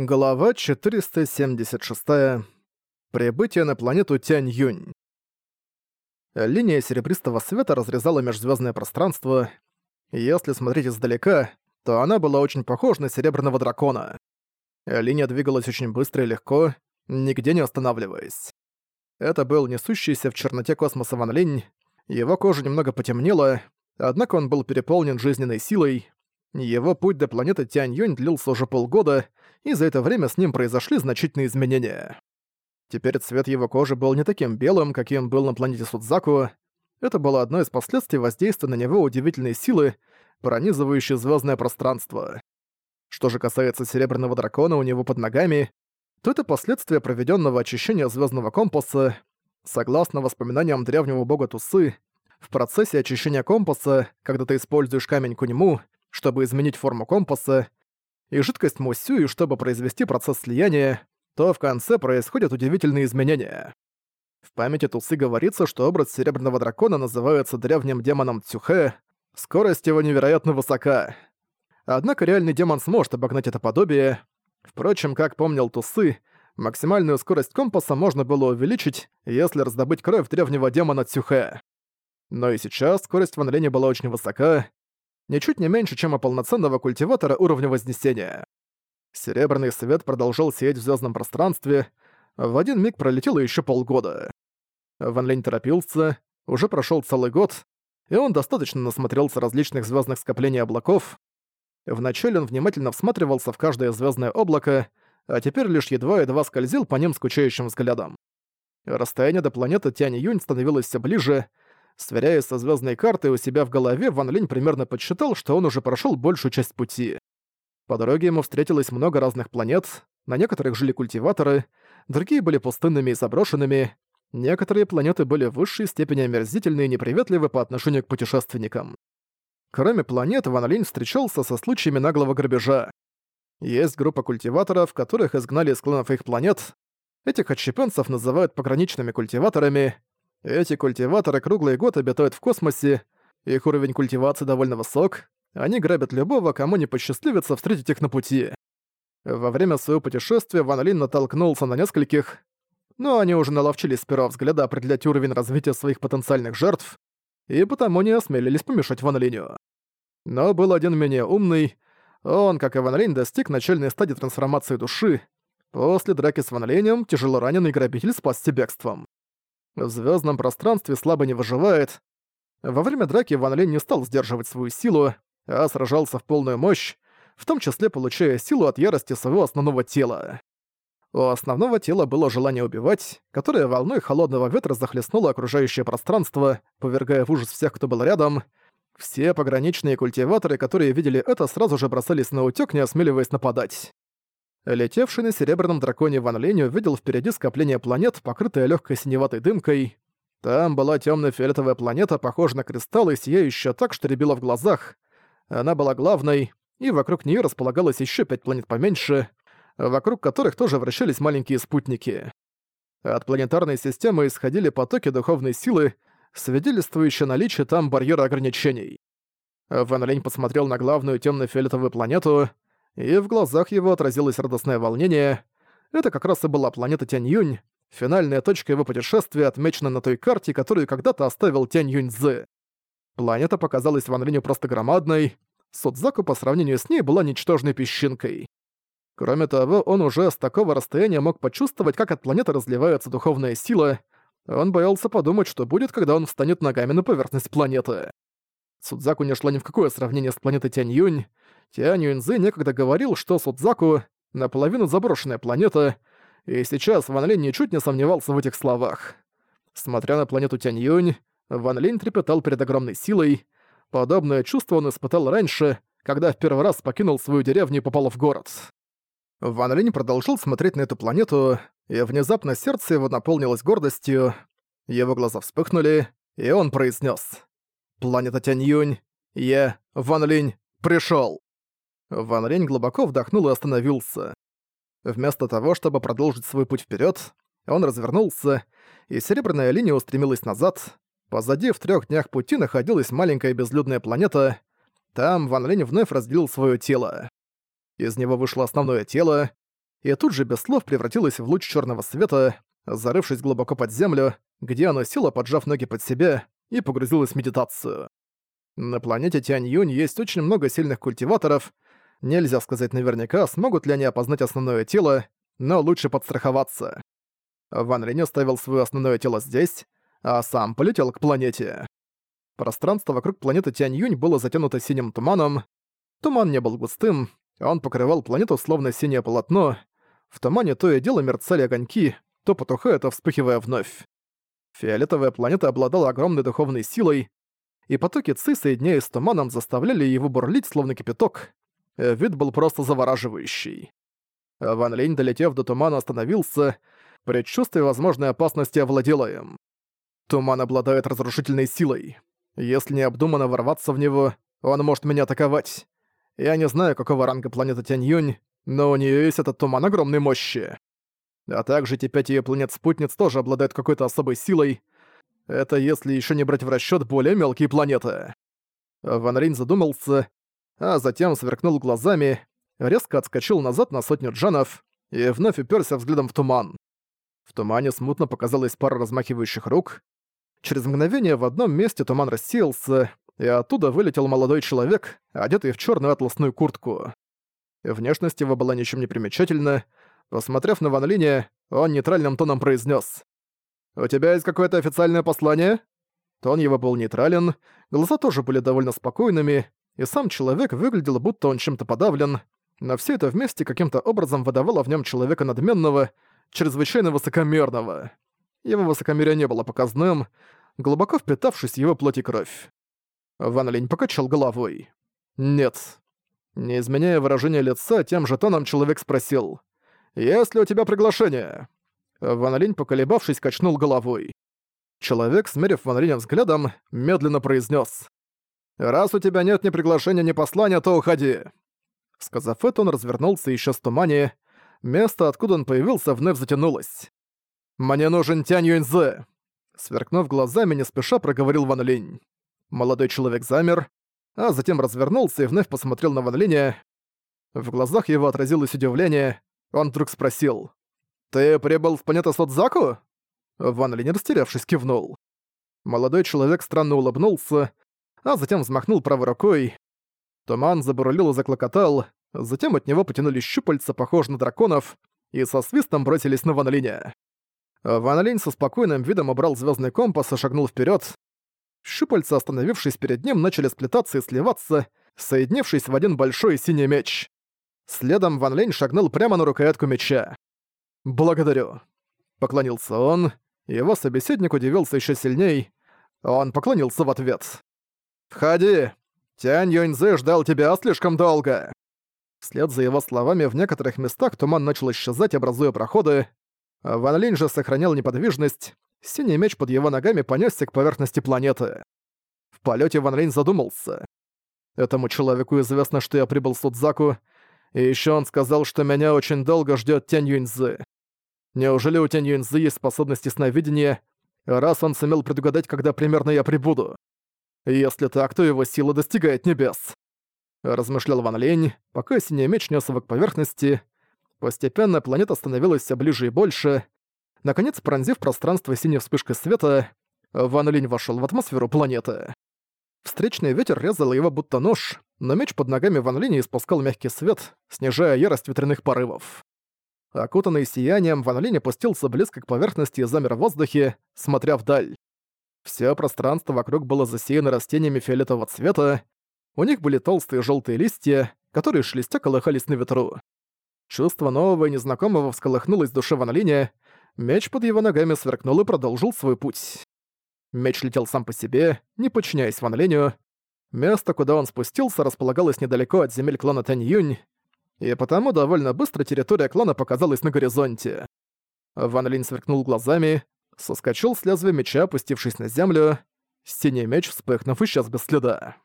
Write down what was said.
Глава 476. Прибытие на планету Тянь-Юнь. Линия серебристого света разрезала межзвездное пространство. Если смотреть издалека, то она была очень похожа на серебряного дракона. Линия двигалась очень быстро и легко, нигде не останавливаясь. Это был несущийся в черноте космоса Ван Линь. Его кожа немного потемнела, однако он был переполнен жизненной силой. Его путь до планеты Тянь-Юнь длился уже полгода, и за это время с ним произошли значительные изменения. Теперь цвет его кожи был не таким белым, каким был на планете Судзаку. Это было одно из последствий воздействия на него удивительной силы, пронизывающей звездное пространство. Что же касается Серебряного Дракона у него под ногами, то это последствия проведенного очищения звездного компаса. Согласно воспоминаниям древнего бога Тусы, в процессе очищения компаса, когда ты используешь камень Куньму, чтобы изменить форму компаса, и жидкость Мусюи, чтобы произвести процесс слияния, то в конце происходят удивительные изменения. В памяти Тусы говорится, что образ Серебряного Дракона называется древним демоном Цюхэ, скорость его невероятно высока. Однако реальный демон сможет обогнать это подобие. Впрочем, как помнил Тусы, максимальную скорость компаса можно было увеличить, если раздобыть кровь древнего демона Цюхэ. Но и сейчас скорость Ван Лени была очень высока, ничуть не меньше, чем у полноценного культиватора уровня Вознесения. Серебряный свет продолжал сиять в звездном пространстве, в один миг пролетело еще полгода. Ван Лень торопился, уже прошел целый год, и он достаточно насмотрелся различных звездных скоплений облаков. Вначале он внимательно всматривался в каждое звездное облако, а теперь лишь едва-едва скользил по ним скучающим взглядом. Расстояние до планеты Тянь-Юнь становилось все ближе, Сверяясь со звездной картой у себя в голове, Ван Линь примерно подсчитал, что он уже прошел большую часть пути. По дороге ему встретилось много разных планет, на некоторых жили культиваторы, другие были пустынными и заброшенными, некоторые планеты были в высшей степени омерзительны и неприветливы по отношению к путешественникам. Кроме планет, Ван Линь встречался со случаями наглого грабежа. Есть группа культиваторов, которых изгнали из кланов их планет. Этих отщепенцев называют пограничными культиваторами, эти культиваторы круглый год обитают в космосе, их уровень культивации довольно высок, они грабят любого, кому не посчастливится встретить их на пути. Во время своего путешествия Ван Лин натолкнулся на нескольких, но они уже наловчились с первого взгляда определять уровень развития своих потенциальных жертв, и потому не осмелились помешать Ван Линю. Но был один менее умный, он, как и Ван Линь, достиг начальной стадии трансформации души. После драки с Ван Линем тяжелораненый грабитель спасся бегством в звездном пространстве слабо не выживает. Во время драки Ван Линь не стал сдерживать свою силу, а сражался в полную мощь, в том числе получая силу от ярости своего основного тела. У основного тела было желание убивать, которое волной холодного ветра захлестнуло окружающее пространство, повергая в ужас всех, кто был рядом. Все пограничные культиваторы, которые видели это, сразу же бросались на утёк, не осмеливаясь нападать. Летевший на серебряном драконе Ван Линь увидел впереди скопление планет, покрытое легкой синеватой дымкой. Там была темно-фиолетовая планета, похожая на кристалл и сияющая так, что рябила в глазах. Она была главной, и вокруг нее располагалось еще пять планет поменьше, вокруг которых тоже вращались маленькие спутники. От планетарной системы исходили потоки духовной силы, свидетельствующие наличие там барьера ограничений. Ван Линь посмотрел на главную темно-фиолетовую планету — и в глазах его отразилось радостное волнение. Это как раз и была планета Тянь-Юнь, финальная точка его путешествия, отмечена на той карте, которую когда-то оставил Тянь-Юнь-Зы. Планета показалась Ван Линю просто громадной, Судзаку по сравнению с ней была ничтожной песчинкой. Кроме того, он уже с такого расстояния мог почувствовать, как от планеты разливается духовная сила. Он боялся подумать, что будет, когда он встанет ногами на поверхность планеты. Судзаку не шло ни в какое сравнение с планетой Тянь-Юнь. Тянь Юньзы некогда говорил, что Судзаку — наполовину заброшенная планета, и сейчас Ван Линь ничуть не сомневался в этих словах. Смотря на планету Тянь Юнь, Ван Линь трепетал перед огромной силой. Подобное чувство он испытал раньше, когда в первый раз покинул свою деревню и попал в город. Ван Линь продолжил смотреть на эту планету, и внезапно сердце его наполнилось гордостью. Его глаза вспыхнули, и он произнес: «Планета Тянь Юнь, я, Ван Линь, пришел. Ван Рень глубоко вдохнул и остановился. Вместо того, чтобы продолжить свой путь вперед, он развернулся, и серебряная линия устремилась назад. Позади в трех днях пути находилась маленькая безлюдная планета. Там Ван Линь вновь разделил свое тело. Из него вышло основное тело. и тут же без слов превратилось в луч черного света, зарывшись глубоко под землю, где оно село, поджав ноги под себя, и погрузилось в медитацию. На планете Тянь-Юнь есть очень много сильных культиваторов. Нельзя сказать наверняка, смогут ли они опознать основное тело, но лучше подстраховаться. Ван Линь оставил свое основное тело здесь, а сам полетел к планете. Пространство вокруг планеты Тянь-Юнь было затянуто синим туманом. Туман не был густым, он покрывал планету словно синее полотно. В тумане то и дело мерцали огоньки, то потухая, то вспыхивая вновь. Фиолетовая планета обладала огромной духовной силой, и потоки ци, соединяясь с туманом, заставляли его бурлить, словно кипяток. Вид был просто завораживающий. Ван Линь, долетев до тумана, остановился, предчувствие возможной опасности овладело им. Туман обладает разрушительной силой. Если необдуманно ворваться в него, он может меня атаковать. Я не знаю, какого ранга планета Тянь-Юнь, но у нее есть этот туман огромной мощи. А также те пять ее планет-спутниц тоже обладают какой-то особой силой. Это если еще не брать в расчет более мелкие планеты. Ван Рейн задумался, а затем сверкнул глазами, резко отскочил назад на сотню джанов и вновь уперся взглядом в туман. В тумане смутно показалась пара размахивающих рук. Через мгновение в одном месте туман рассеялся, и оттуда вылетел молодой человек, одетый в черную атласную куртку. Внешность его была ничем не примечательна, Посмотрев на Ван Линя, он нейтральным тоном произнес: «У тебя есть какое-то официальное послание?» Тон его был нейтрален, глаза тоже были довольно спокойными, и сам человек выглядел, будто он чем-то подавлен, но все это вместе каким-то образом выдавало в нем человека надменного, чрезвычайно высокомерного. Его высокомерие не было показным, глубоко впитавшись в его плоть и кровь. Ван Линь покачал головой. «Нет». Не изменяя выражение лица, тем же тоном человек спросил. «Есть ли у тебя приглашение?» Ван Линь, поколебавшись, качнул головой. Человек, смерив Ван Линя взглядом, медленно произнес: «Раз у тебя нет ни приглашения, ни послания, то уходи». Сказав это, он развернулся еще с тумане. Место, откуда он появился, вновь затянулось. «Мне нужен Тянь Юньзе!» Сверкнув глазами, не спеша проговорил Ван Линь. Молодой человек замер, а затем развернулся и вновь посмотрел на Ван Линя. В глазах его отразилось удивление, он вдруг спросил. «Ты прибыл в планету Содзаку?» Ван Линь, растерявшись, кивнул. Молодой человек странно улыбнулся, а затем взмахнул правой рукой. Туман забурлил и заклокотал, затем от него потянулись щупальца, похожие на драконов, и со свистом бросились на Ван Линя. Линь со спокойным видом убрал звездный компас и шагнул вперед. Щупальца, остановившись перед ним, начали сплетаться и сливаться, соединившись в один большой синий меч. Следом Ван Лень шагнул прямо на рукоятку меча. «Благодарю». Поклонился он, его собеседник удивился еще сильней. Он поклонился в ответ. «Входи! Тянь Юньзы ждал тебя слишком долго!» Вслед за его словами в некоторых местах туман начал исчезать, образуя проходы. Ван Линь же сохранял неподвижность. Синий меч под его ногами понесся к поверхности планеты. В полете Ван Линь задумался. Этому человеку известно, что я прибыл в Судзаку, и еще он сказал, что меня очень долго ждет Тянь Юньзы. Неужели у Тянь Юньзы есть способности сновидения, раз он сумел предугадать, когда примерно я прибуду? Если так, то его сила достигает небес. Размышлял Ван Лень, пока синий меч нес его к поверхности. Постепенно планета становилась все ближе и больше. Наконец, пронзив пространство синей вспышкой света, Ван Линь вошел в атмосферу планеты. Встречный ветер резал его будто нож, но меч под ногами Ван Линя испускал мягкий свет, снижая ярость ветряных порывов. Окутанный сиянием, Ван Линь опустился близко к поверхности и замер в воздухе, смотря вдаль. Все пространство вокруг было засеяно растениями фиолетового цвета, у них были толстые желтые листья, которые шелестя колыхались на ветру. Чувство нового и незнакомого всколыхнулось в душе Ван Линя, меч под его ногами сверкнул и продолжил свой путь. Меч летел сам по себе, не подчиняясь Ван Леню. Место, куда он спустился, располагалось недалеко от земель клана Тань-Юнь, и потому довольно быстро территория клана показалась на горизонте. Ван Линь сверкнул глазами, соскочил с лезвия меча, опустившись на землю. Синий меч, вспыхнув, исчез без следа.